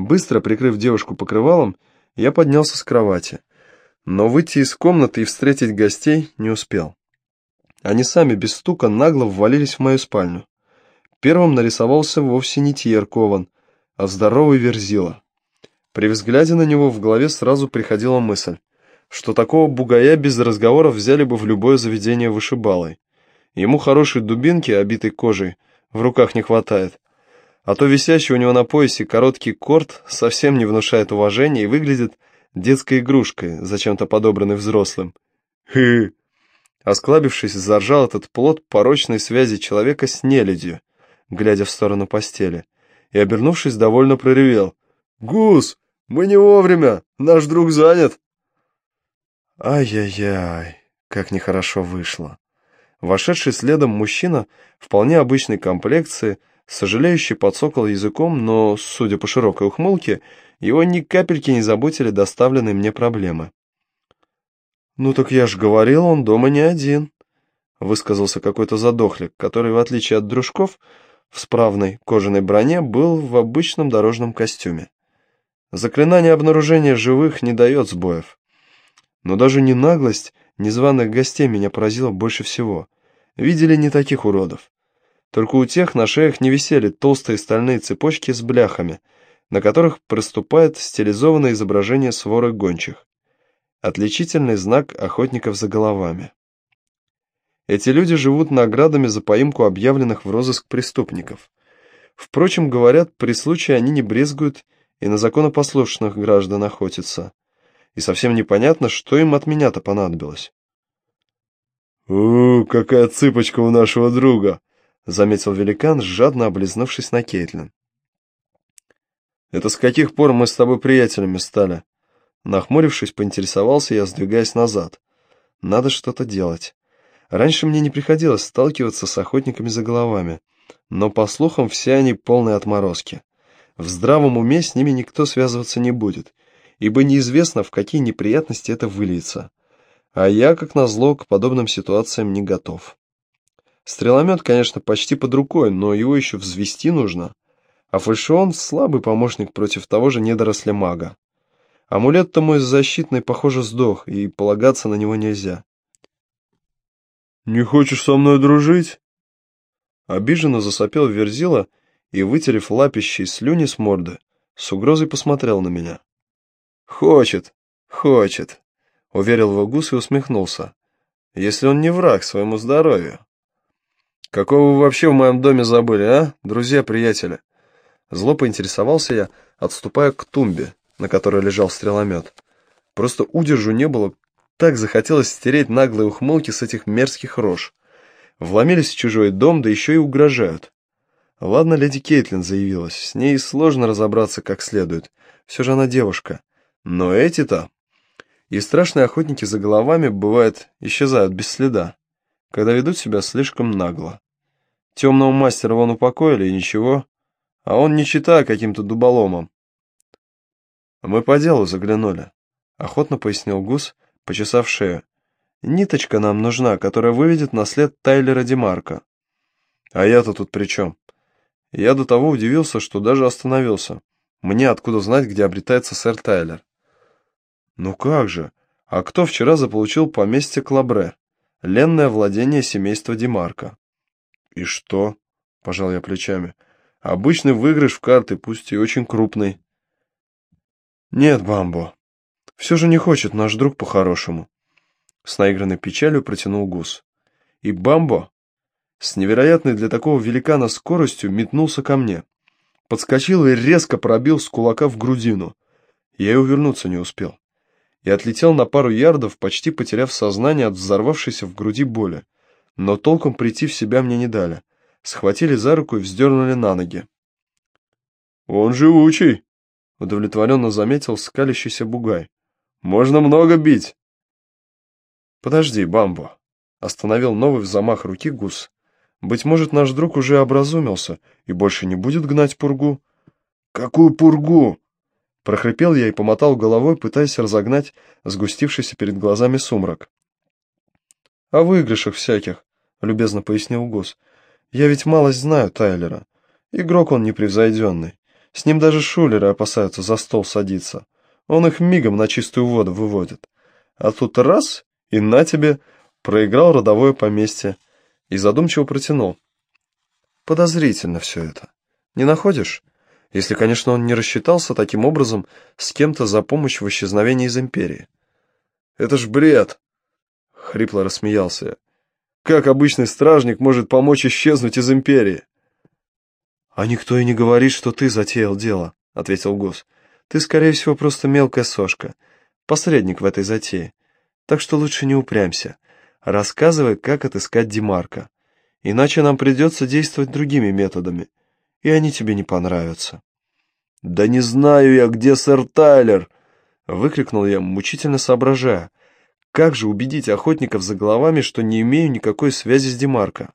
Быстро прикрыв девушку покрывалом, я поднялся с кровати, но выйти из комнаты и встретить гостей не успел. Они сами без стука нагло ввалились в мою спальню. Первым нарисовался вовсе не Тьер Кован, а здоровый Верзила. При взгляде на него в голове сразу приходила мысль, что такого бугая без разговоров взяли бы в любое заведение вышибалой. Ему хорошей дубинки, обитой кожей, в руках не хватает. А то висящий у него на поясе короткий корт совсем не внушает уважения и выглядит детской игрушкой, зачем-то подобранной взрослым. Хы! Осклабившись, заржал этот плод порочной связи человека с нелюдью, глядя в сторону постели, и, обернувшись, довольно проревел. «Гус, мы не вовремя, наш друг занят!» Ай-яй-яй, как нехорошо вышло. Вошедший следом мужчина, вполне обычной комплекции, сожалеющий подсокол языком, но, судя по широкой ухмылке, его ни капельки не заботили доставленные мне проблемы. «Ну так я ж говорил, он дома не один», — высказался какой-то задохлик, который, в отличие от дружков, в справной кожаной броне был в обычном дорожном костюме. Заклинание обнаружения живых не дает сбоев. Но даже не наглость незваных гостей меня поразила больше всего. Видели не таких уродов. Только у тех на шеях не висели толстые стальные цепочки с бляхами, на которых проступает стилизованное изображение своры гончих. Отличительный знак охотников за головами. Эти люди живут наградами за поимку объявленных в розыск преступников. Впрочем, говорят, при случае они не брезгуют и на законопослушных граждан охотятся и совсем непонятно, что им от меня-то понадобилось. «У, какая цыпочка у нашего друга!» — заметил великан, жадно облизнувшись на Кейтлин. «Это с каких пор мы с тобой приятелями стали?» Нахмурившись, поинтересовался я, сдвигаясь назад. «Надо что-то делать. Раньше мне не приходилось сталкиваться с охотниками за головами, но, по слухам, все они полные отморозки. В здравом уме с ними никто связываться не будет, ибо неизвестно, в какие неприятности это выльется. А я, как назло, к подобным ситуациям не готов. Стреломет, конечно, почти под рукой, но его еще взвести нужно. А фальшион — слабый помощник против того же недоросля мага. Амулет-то мой защитный, похоже, сдох, и полагаться на него нельзя. «Не хочешь со мной дружить?» Обиженно засопел Верзила и, вытерев лапищей слюни с морды, с угрозой посмотрел на меня. «Хочет, хочет», — уверил Вагус и усмехнулся. «Если он не враг своему здоровью». «Какого вы вообще в моем доме забыли, а, друзья-приятели?» Зло поинтересовался я, отступая к тумбе, на которой лежал стреломет. Просто удержу не было, так захотелось стереть наглые ухмылки с этих мерзких рож. Вломились в чужой дом, да еще и угрожают. Ладно, леди Кейтлин заявилась, с ней сложно разобраться как следует. Все же она девушка. Но эти-то... И страшные охотники за головами, бывает, исчезают без следа, когда ведут себя слишком нагло. Темного мастера вон упокоили, и ничего, а он не читая каким-то дуболомом. «Мы по делу заглянули», — охотно пояснил Гус, почесав шею. «Ниточка нам нужна, которая выведет на след Тайлера Демарка». «А я-то тут при чем?» Я до того удивился, что даже остановился. Мне откуда знать, где обретается сэр Тайлер? Ну как же? А кто вчера заполучил поместье Клабре? Ленное владение семейства Демарка. И что? Пожал я плечами. Обычный выигрыш в карты, пусть и очень крупный. Нет, Бамбо. Все же не хочет наш друг по-хорошему. С наигранной печалью протянул гус. И Бамбо с невероятной для такого великана скоростью метнулся ко мне. Подскочил и резко пробил с кулака в грудину. Я и увернуться не успел и отлетел на пару ярдов, почти потеряв сознание от взорвавшейся в груди боли. Но толком прийти в себя мне не дали. Схватили за руку и вздернули на ноги. «Он живучий!» — удовлетворенно заметил скалящийся бугай. «Можно много бить!» «Подожди, Бамбо!» — остановил новый замах руки гус. «Быть может, наш друг уже образумился и больше не будет гнать пургу?» «Какую пургу?» Прохрипел я и помотал головой, пытаясь разогнать сгустившийся перед глазами сумрак. «О выигрышах всяких», — любезно пояснил Гус. «Я ведь малость знаю Тайлера. Игрок он непревзойденный. С ним даже шулеры опасаются за стол садиться. Он их мигом на чистую воду выводит. А тут раз, и на тебе, проиграл родовое поместье. И задумчиво протянул. Подозрительно все это. Не находишь? Если, конечно, он не рассчитался таким образом с кем-то за помощь в исчезновении из Империи. «Это ж бред!» — хрипло рассмеялся я. «Как обычный стражник может помочь исчезнуть из Империи?» «А никто и не говорит, что ты затеял дело», — ответил Гус. «Ты, скорее всего, просто мелкая сошка, посредник в этой затее. Так что лучше не упрямься. Рассказывай, как отыскать Димарка. Иначе нам придется действовать другими методами, и они тебе не понравятся». «Да не знаю я, где сэр Тайлер!» — выкрикнул я, мучительно соображая. «Как же убедить охотников за головами, что не имею никакой связи с Димарко?»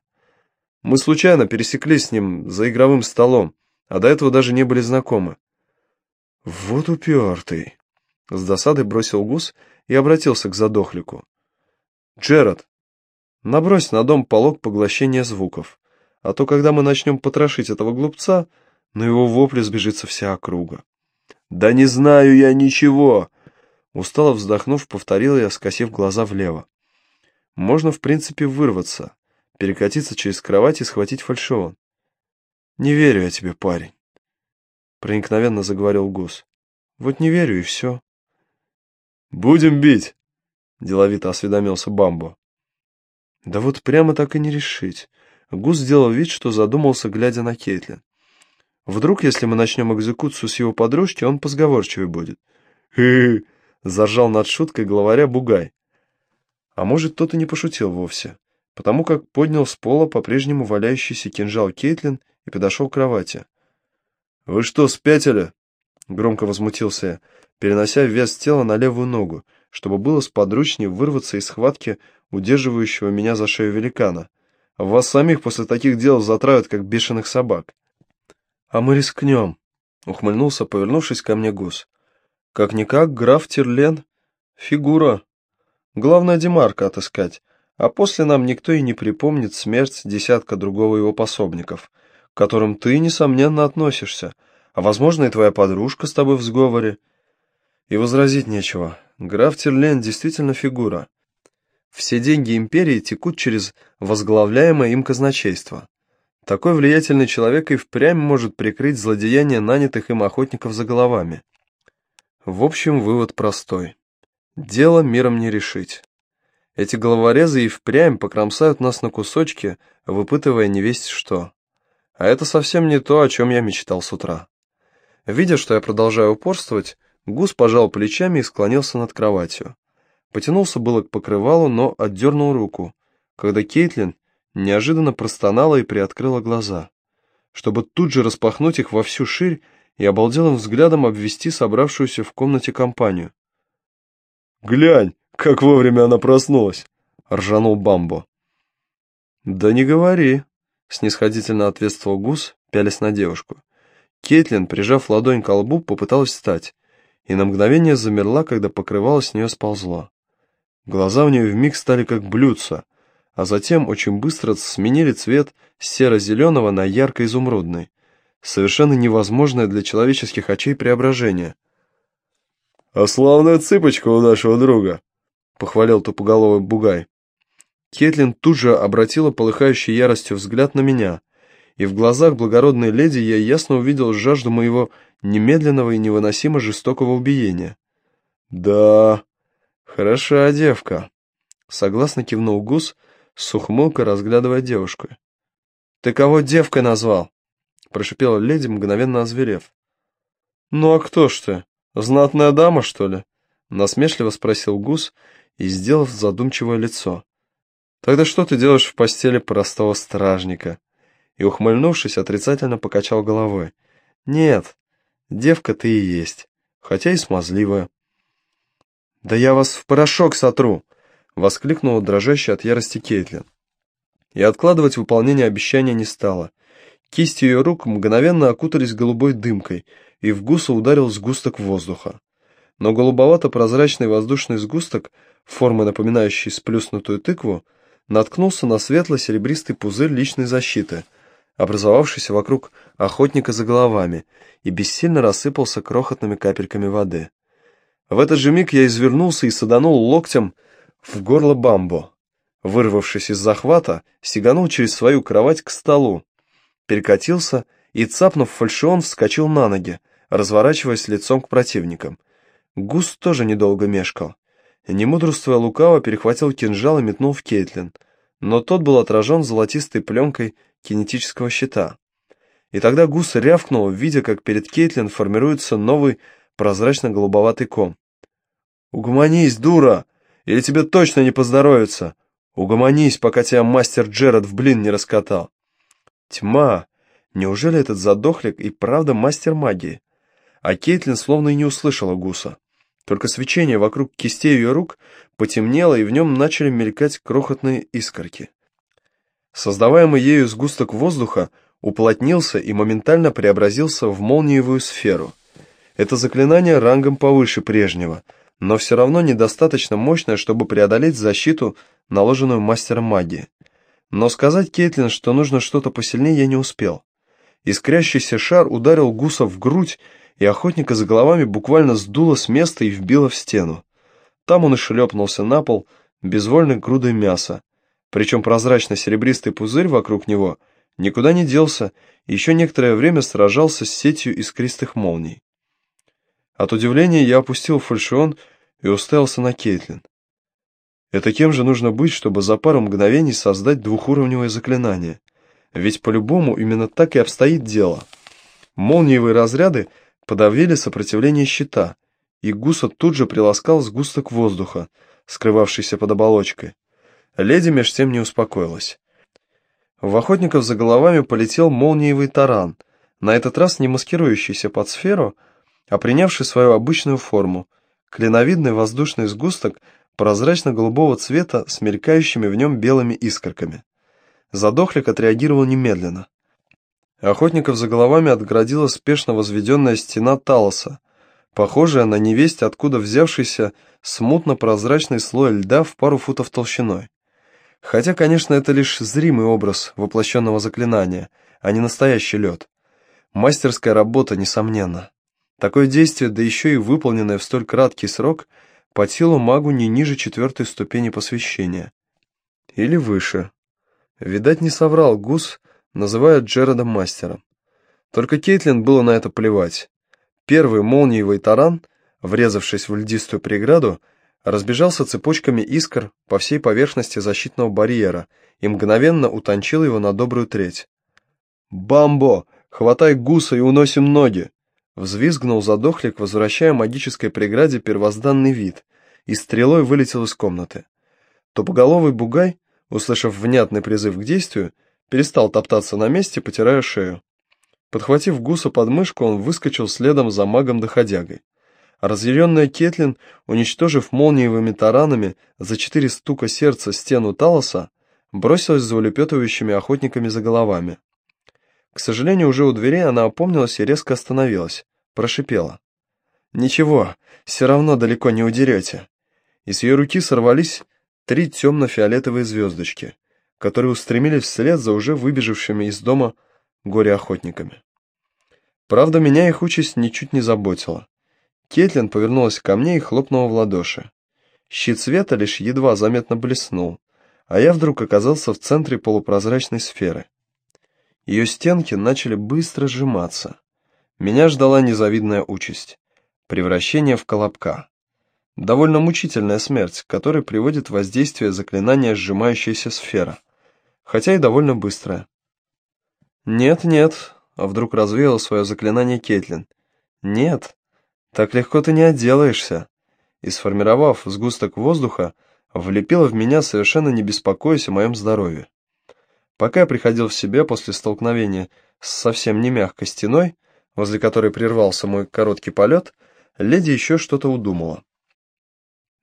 Мы случайно пересеклись с ним за игровым столом, а до этого даже не были знакомы. «Вот упертый!» — с досадой бросил гус и обратился к задохлику. «Джеред, набрось на дом полог поглощения звуков, а то, когда мы начнем потрошить этого глупца, на его вопли сбежится вся округа». «Да не знаю я ничего!» Устало вздохнув, повторил я, скосив глаза влево. «Можно, в принципе, вырваться, перекатиться через кровать и схватить фальшион. «Не верю я тебе, парень», — проникновенно заговорил Гус. «Вот не верю, и все». «Будем бить», — деловито осведомился Бамбо. «Да вот прямо так и не решить». Гус сделал вид, что задумался, глядя на Кейтлин. «Вдруг, если мы начнем экзекуцию с его подружки, он позговорчивый будет». «Хы-хы», — заржал над шуткой главаря Бугай. А может, тот и не пошутил вовсе потому как поднял с пола по-прежнему валяющийся кинжал Кейтлин и подошел к кровати. «Вы что, спятили?» — громко возмутился я, перенося вес тела на левую ногу, чтобы было сподручнее вырваться из схватки удерживающего меня за шею великана. Вас самих после таких дел затравят, как бешеных собак. «А мы рискнем», — ухмыльнулся, повернувшись ко мне гус. «Как-никак, граф Терлен — фигура. Главное, Демарка отыскать, а после нам никто и не припомнит смерть десятка другого его пособников, к которым ты, несомненно, относишься, а, возможно, и твоя подружка с тобой в сговоре. И возразить нечего. Граф Терлен действительно фигура. Все деньги империи текут через возглавляемое им казначейство. Такой влиятельный человек и впрямь может прикрыть злодеяния нанятых им охотников за головами. В общем, вывод простой. Дело миром не решить. Эти головорезы и впрямь покромсают нас на кусочки, выпытывая невесть что. А это совсем не то, о чем я мечтал с утра. Видя, что я продолжаю упорствовать, Гус пожал плечами и склонился над кроватью. Потянулся было к покрывалу, но отдернул руку, когда Кейтлин неожиданно простонала и приоткрыла глаза, чтобы тут же распахнуть их во всю ширь и обалделым взглядом обвести собравшуюся в комнате компанию. «Глянь!» «Как вовремя она проснулась!» — ржанул Бамбо. «Да не говори!» — снисходительно ответствовал Гус, пялясь на девушку. Кейтлин, прижав ладонь к лбу, попыталась встать, и на мгновение замерла, когда покрывало с нее сползло. Глаза у нее вмиг стали как блюдца, а затем очень быстро сменили цвет с серо-зеленого на ярко-изумрудный. Совершенно невозможное для человеческих очей преображение. «А славная цыпочка у нашего друга!» — похвалил тупоголовый бугай. Кетлин тут же обратила полыхающей яростью взгляд на меня, и в глазах благородной леди я ясно увидел жажду моего немедленного и невыносимо жестокого убиения. «Да, хороша девка», — согласно кивнул Гус, с ухмылкой разглядывая девушку. «Ты кого девкой назвал?» — прошипела леди, мгновенно озверев. «Ну а кто ж ты? Знатная дама, что ли?» — насмешливо спросил Гус, — и сделав задумчивое лицо. «Тогда что ты делаешь в постели простого стражника?» И, ухмыльнувшись, отрицательно покачал головой. «Нет, девка ты и есть, хотя и смазливая». «Да я вас в порошок сотру!» — воскликнула дрожащая от ярости Кейтлин. И откладывать выполнение обещания не стала. Кисти ее рук мгновенно окутались голубой дымкой, и в гусу ударил сгусток воздуха. Но голубовато-прозрачный воздушный сгусток формы напоминающей сплюснутую тыкву, наткнулся на светло-серебристый пузырь личной защиты, образовавшийся вокруг охотника за головами, и бессильно рассыпался крохотными капельками воды. В этот же миг я извернулся и саданул локтем в горло Бамбо. Вырвавшись из захвата, сиганул через свою кровать к столу, перекатился и, цапнув фальшион, вскочил на ноги, разворачиваясь лицом к противникам. Гус тоже недолго мешкал. Немудрствуя лукаво, перехватил кинжал и метнул в Кейтлин, но тот был отражен золотистой пленкой кинетического щита. И тогда Гус рявкнул, видя, как перед Кейтлин формируется новый прозрачно-голубоватый ком. «Угомонись, дура! Или тебе точно не поздоровится! Угомонись, пока тебя мастер Джеред в блин не раскатал!» Тьма! Неужели этот задохлик и правда мастер магии? А Кейтлин словно и не услышала Гуса. Только свечение вокруг кистей ее рук потемнело, и в нем начали мелькать крохотные искорки. Создаваемый ею сгусток воздуха уплотнился и моментально преобразился в молниевую сферу. Это заклинание рангом повыше прежнего, но все равно недостаточно мощное, чтобы преодолеть защиту, наложенную мастером магии. Но сказать Кейтлин, что нужно что-то посильнее, я не успел. Искрящийся шар ударил гуса в грудь, и охотника за головами буквально сдуло с места и вбило в стену. Там он и шлепнулся на пол, безвольной грудой мяса. Причем прозрачно-серебристый пузырь вокруг него никуда не делся и еще некоторое время сражался с сетью искристых молний. От удивления я опустил фальшион и уставился на Кейтлин. Это кем же нужно быть, чтобы за пару мгновений создать двухуровневое заклинание? Ведь по-любому именно так и обстоит дело. Молниевые разряды подавили сопротивление щита, и гуса тут же приласкал сгусток воздуха, скрывавшийся под оболочкой. Леди меж тем не успокоилась. В охотников за головами полетел молниевый таран, на этот раз не маскирующийся под сферу, а принявший свою обычную форму, клиновидный воздушный сгусток прозрачно-голубого цвета с мелькающими в нем белыми искорками. Задохлик отреагировал немедленно. Охотников за головами отгородила спешно возведенная стена Талоса, похожая на невесть, откуда взявшийся смутно-прозрачный слой льда в пару футов толщиной. Хотя, конечно, это лишь зримый образ воплощенного заклинания, а не настоящий лед. Мастерская работа, несомненно. Такое действие, да еще и выполненное в столь краткий срок, по силу магу не ниже четвертой ступени посвящения. Или выше. Видать, не соврал Гус, называя Джерода мастером. Только Кейтлин было на это плевать. Первый молниевый таран, врезавшись в льдистую преграду, разбежался цепочками искр по всей поверхности защитного барьера и мгновенно утончил его на добрую треть. «Бамбо! Хватай гуса и уносим ноги!» Взвизгнул задохлик, возвращая магической преграде первозданный вид, и стрелой вылетел из комнаты. Тупоголовый бугай, услышав внятный призыв к действию, перестал топтаться на месте, потирая шею. Подхватив гуса под мышку, он выскочил следом за магом-доходягой. Разъяренная Кетлин, уничтожив молниевыми таранами за четыре стука сердца стену Талоса, бросилась за улепетывающими охотниками за головами. К сожалению, уже у дверей она опомнилась и резко остановилась, прошипела. «Ничего, все равно далеко не удерете». Из ее руки сорвались три темно-фиолетовые звездочки, которые устремились вслед за уже выбежавшими из дома горе-охотниками. Правда, меня их участь ничуть не заботила. Кетлин повернулась ко мне и хлопнула в ладоши. Щит света лишь едва заметно блеснул, а я вдруг оказался в центре полупрозрачной сферы. Ее стенки начали быстро сжиматься. Меня ждала незавидная участь — превращение в колобка. Довольно мучительная смерть, к которой приводит воздействие заклинания «сжимающаяся сфера», хотя и довольно быстрая. «Нет-нет», — вдруг развеял свое заклинание Кетлин. «Нет, так легко ты не отделаешься». И, сформировав сгусток воздуха, влепила в меня, совершенно не беспокоясь о моем здоровье. Пока я приходил в себя после столкновения с совсем не мягкой стеной, возле которой прервался мой короткий полет, леди еще что-то удумала.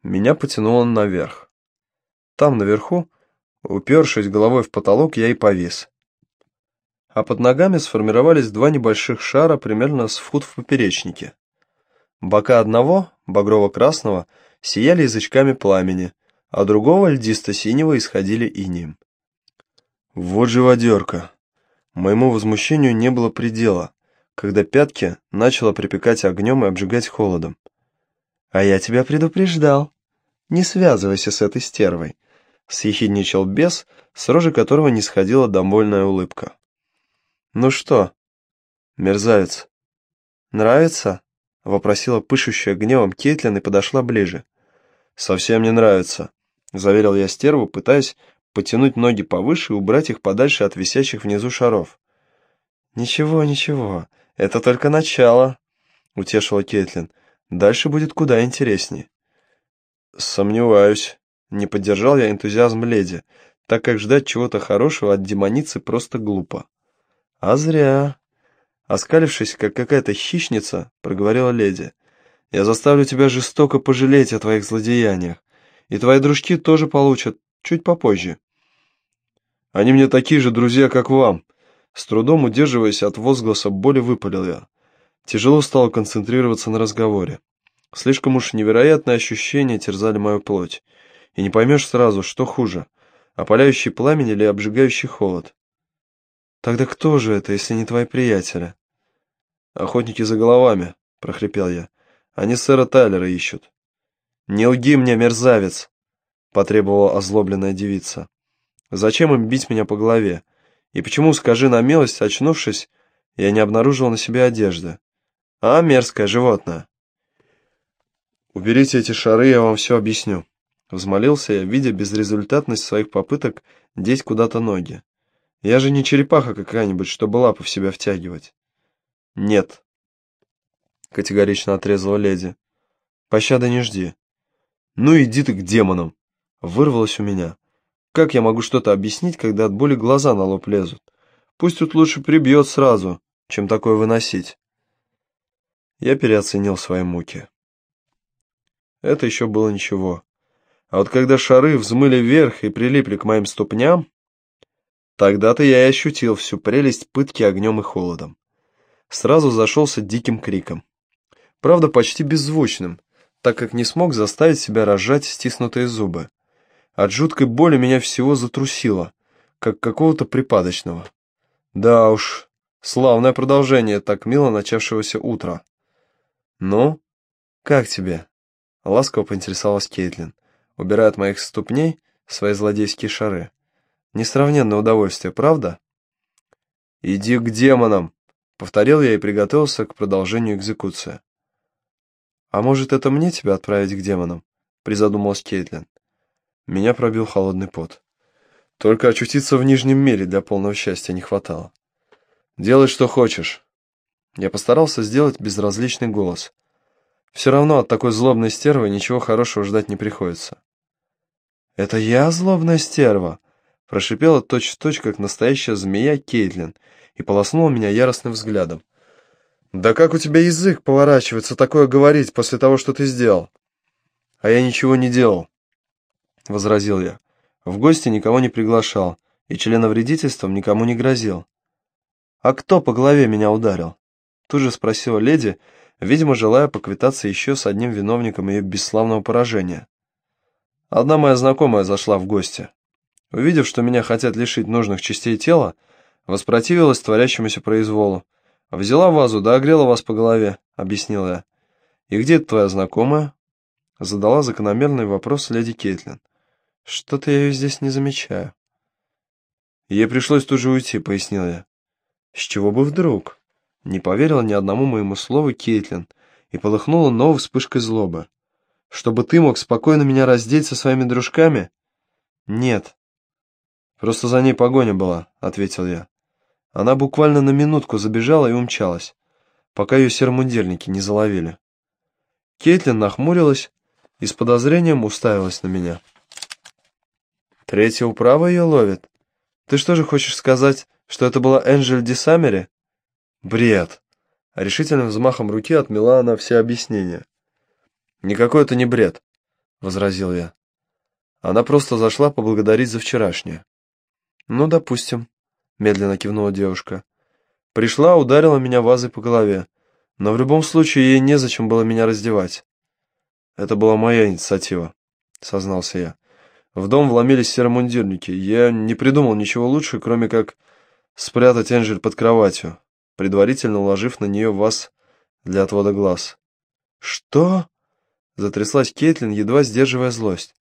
Меня потянуло наверх. Там, наверху, упершись головой в потолок, я и повис. А под ногами сформировались два небольших шара примерно с фут в поперечнике. Бока одного, багрово-красного, сияли язычками пламени, а другого льдисто-синего исходили инием. Вот живодерка. Моему возмущению не было предела, когда пятки начало припекать огнем и обжигать холодом. «А я тебя предупреждал. Не связывайся с этой стервой», — съехидничал бес, с рожи которого не сходила довольная улыбка. «Ну что, мерзавец, нравится?» — вопросила пышущая гневом Кейтлин и подошла ближе. «Совсем не нравится», — заверил я стерву, пытаясь потянуть ноги повыше и убрать их подальше от висящих внизу шаров. «Ничего, ничего, это только начало», — утешила Кейтлин. «Дальше будет куда интереснее». «Сомневаюсь», — не поддержал я энтузиазм леди, так как ждать чего-то хорошего от демоницы просто глупо. «А зря», — оскалившись, как какая-то хищница, проговорила леди. «Я заставлю тебя жестоко пожалеть о твоих злодеяниях, и твои дружки тоже получат чуть попозже». Они мне такие же друзья, как вам. С трудом удерживаясь от возгласа боли, выпалил я. Тяжело стало концентрироваться на разговоре. Слишком уж невероятные ощущения терзали мою плоть. И не поймешь сразу, что хуже, опаляющий пламень или обжигающий холод. Тогда кто же это, если не твои приятели? Охотники за головами, прохрипел я. Они сэра Тайлера ищут. Не лги мне, мерзавец, потребовала озлобленная девица. Зачем им бить меня по голове? И почему, скажи на милость, очнувшись, я не обнаружил на себе одежды? А, мерзкое животное. Уберите эти шары, я вам все объясню. Взмолился я, видя безрезультатность своих попыток деть куда-то ноги. Я же не черепаха какая-нибудь, чтобы лапы в себя втягивать. Нет, категорично отрезала леди. Пощады не жди. Ну иди ты к демонам, вырвалось у меня. Как я могу что-то объяснить, когда от боли глаза на лоб лезут? Пусть тут лучше прибьет сразу, чем такое выносить. Я переоценил свои муки. Это еще было ничего. А вот когда шары взмыли вверх и прилипли к моим ступням, тогда-то я и ощутил всю прелесть пытки огнем и холодом. Сразу зашелся диким криком. Правда, почти беззвучным, так как не смог заставить себя разжать стиснутые зубы. От жуткой боли меня всего затрусило, как какого-то припадочного. Да уж, славное продолжение так мило начавшегося утра. «Ну, как тебе?» — ласково поинтересовалась Кейтлин, убирая от моих ступней свои злодейские шары. «Несравненное удовольствие, правда?» «Иди к демонам!» — повторил я и приготовился к продолжению экзекуции. «А может, это мне тебя отправить к демонам?» — призадумалась Кейтлин. Меня пробил холодный пот. Только очутиться в Нижнем мире для полного счастья не хватало. «Делай, что хочешь». Я постарался сделать безразличный голос. Все равно от такой злобной стервы ничего хорошего ждать не приходится. «Это я злобная стерва?» Прошипела точь-в-точь, как настоящая змея Кейтлин, и полоснула меня яростным взглядом. «Да как у тебя язык поворачивается такое говорить после того, что ты сделал?» «А я ничего не делал», — возразил я. «В гости никого не приглашал и членовредительством никому не грозил». «А кто по голове меня ударил?» Тут же спросила леди, видимо, желая поквитаться еще с одним виновником ее бесславного поражения. Одна моя знакомая зашла в гости. Увидев, что меня хотят лишить нужных частей тела, воспротивилась творящемуся произволу. «Взяла вазу, да огрела вас по голове», — объяснил я. «И где твоя знакомая?» Задала закономерный вопрос леди Кейтлин. Что-то я ее здесь не замечаю. Ей пришлось тут же уйти, пояснил я. С чего бы вдруг? Не поверила ни одному моему слову Кейтлин и полыхнула новой вспышкой злобы. Чтобы ты мог спокойно меня раздеть со своими дружками? Нет. Просто за ней погоня была, ответил я. Она буквально на минутку забежала и умчалась, пока ее сермундельники не заловили. Кейтлин нахмурилась и с подозрением уставилась на меня. Третья управа ее ловит? Ты что же хочешь сказать, что это была Энджель Дисамери? Бред. А решительным взмахом руки отмела она все объяснения. Никакой это не бред, возразил я. Она просто зашла поблагодарить за вчерашнее. Ну, допустим, медленно кивнула девушка. Пришла, ударила меня вазой по голове. Но в любом случае ей незачем было меня раздевать. Это была моя инициатива, сознался я. В дом вломились серомундирники. Я не придумал ничего лучше, кроме как спрятать Энджель под кроватью, предварительно уложив на нее вас для отвода глаз. «Что?» — затряслась Кейтлин, едва сдерживая злость.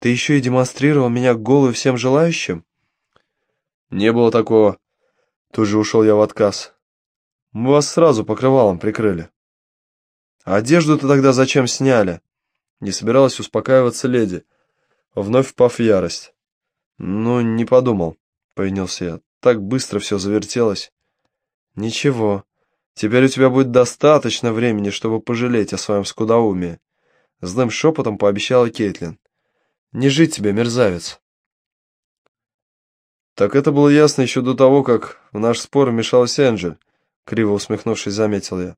«Ты еще и демонстрировал меня голую всем желающим?» «Не было такого». Тут же ушел я в отказ. «Мы вас сразу покрывалом прикрыли». «А одежду-то тогда зачем сняли?» Не собиралась успокаиваться леди, вновь впав в ярость. «Ну, не подумал», — повинился я. «Так быстро все завертелось». «Ничего, теперь у тебя будет достаточно времени, чтобы пожалеть о своем скудоумии», — злым шепотом пообещала Кейтлин. «Не жить тебе, мерзавец». «Так это было ясно еще до того, как в наш спор вмешалась Энджель», — криво усмехнувшись, заметил я.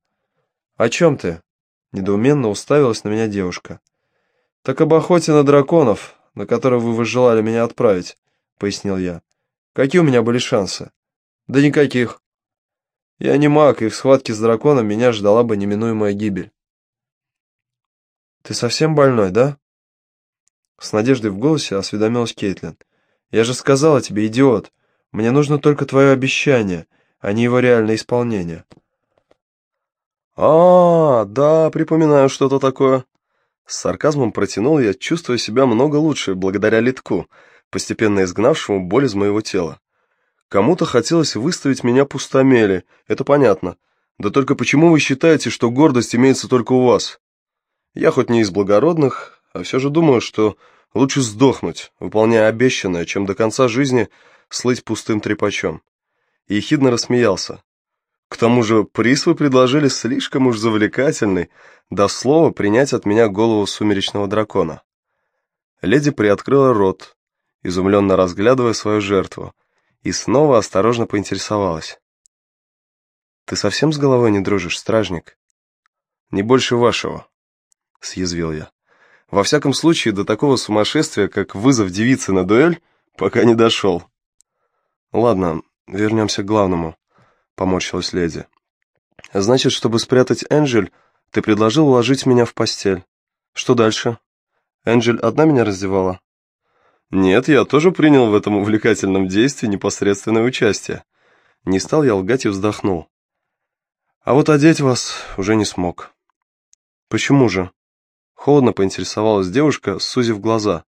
«О чем ты?» — недоуменно уставилась на меня девушка. «Так об охоте на драконов, на которую вы желали меня отправить», — пояснил я. «Какие у меня были шансы?» «Да никаких. Я не маг, и в схватке с драконом меня ждала бы неминуемая гибель». «Ты совсем больной, да?» С надеждой в голосе осведомилась Кейтлин. «Я же сказала тебе, идиот, мне нужно только твое обещание, а не его реальное исполнение». «А, да, припоминаю что-то такое», с сарказмом протянул я, чувствуя себя много лучше благодаря литку, постепенно изгнавшему боль из моего тела. Кому-то хотелось выставить меня пустомели, это понятно. Да только почему вы считаете, что гордость имеется только у вас? Я хоть не из благородных, а все же думаю, что лучше сдохнуть, выполняя обещанное, чем до конца жизни слыть пустым трепачом. И ехидно рассмеялся. К тому же приз вы предложили слишком уж завлекательный, до слова принять от меня голову сумеречного дракона. Леди приоткрыла рот, изумленно разглядывая свою жертву, и снова осторожно поинтересовалась. «Ты совсем с головой не дружишь, стражник?» «Не больше вашего», — съязвил я. «Во всяком случае, до такого сумасшествия, как вызов девицы на дуэль, пока не дошел». «Ладно, вернемся к главному», — поморщилась леди. «Значит, чтобы спрятать Энджель, ты предложил уложить меня в постель. Что дальше? Энджель одна меня раздевала? Нет, я тоже принял в этом увлекательном действии непосредственное участие. Не стал я лгать и вздохнул. А вот одеть вас уже не смог. Почему же? Холодно поинтересовалась девушка, сузив глаза.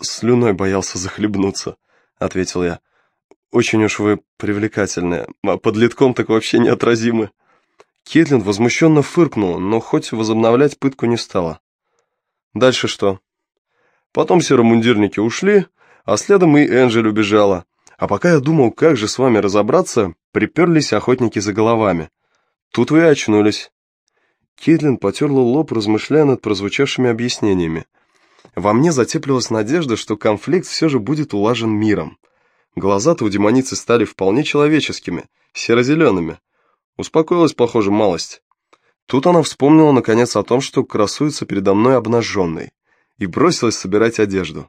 Слюной боялся захлебнуться, ответил я. Очень уж вы привлекательная, а под литком так вообще неотразимы. Кейтлин возмущенно фыркнула, но хоть возобновлять пытку не стала. Дальше что? Потом серомундирники ушли, а следом и Энджель убежала. А пока я думал, как же с вами разобраться, приперлись охотники за головами. Тут вы очнулись. Кейтлин потерла лоб, размышляя над прозвучавшими объяснениями. Во мне затеплилась надежда, что конфликт все же будет улажен миром. Глаза-то у демоницы стали вполне человеческими, серо-зелеными. Успокоилась, похоже, малость. Тут она вспомнила, наконец, о том, что красуется передо мной обнаженной, и бросилась собирать одежду.